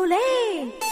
走嘞。